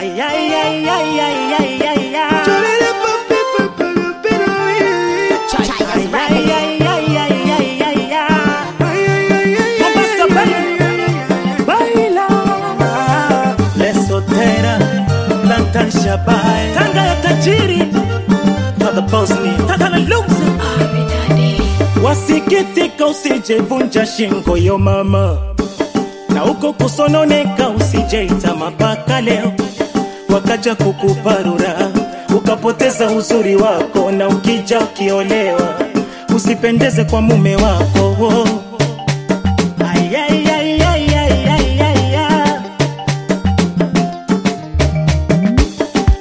Ay, ya tajiri. Wasikitika usijevunja shingo yo mama, na uko kusononeka usijeita mapaka leo, wakaja kukuparura ukapoteza uzuri wako, na ukija ukiolewa usipendeze kwa mume wako wo.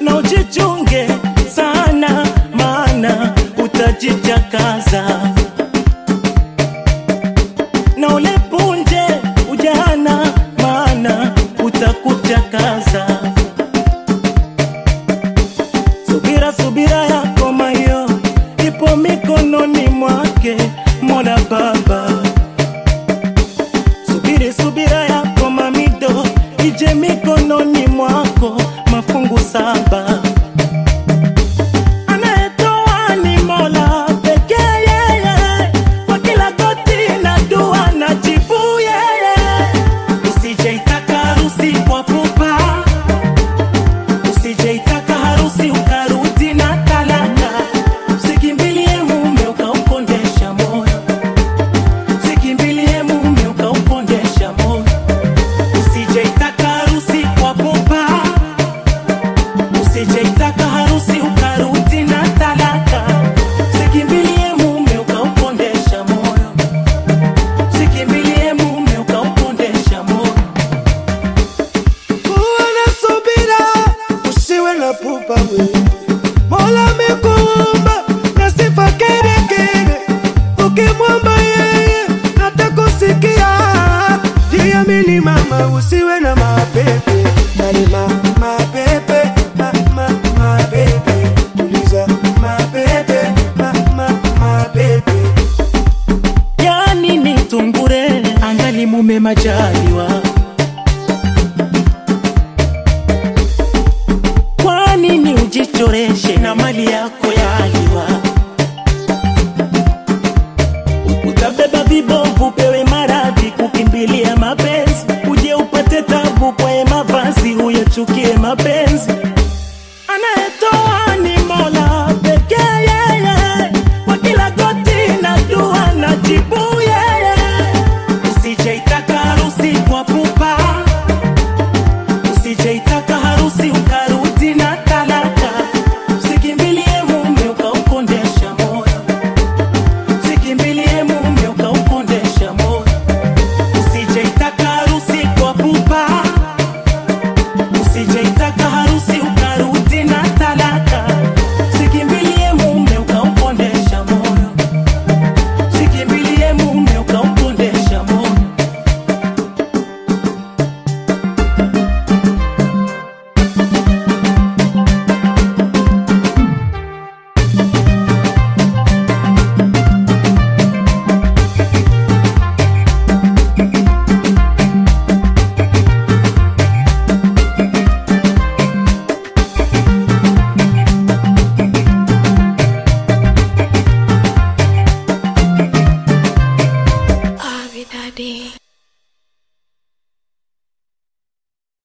Na ujichunge sana, maana utajijakaza na ulepunje ujana, maana utakutakaza. Mikononi mwake Mola Baba. Subiri, subira yako mamido ije mikononi mwako mafungu saba. ya pupawe molami kowomba na sifa kedekede ukimwomba yeye natakusikia jiyamini mama usiwe na ujichoreshe na mali yako ya aliwa, utabeba vibovu pewe maradhi kukimbilia mapenzi. Uje upate tabu kwaye mavazi uyachukie mapenzi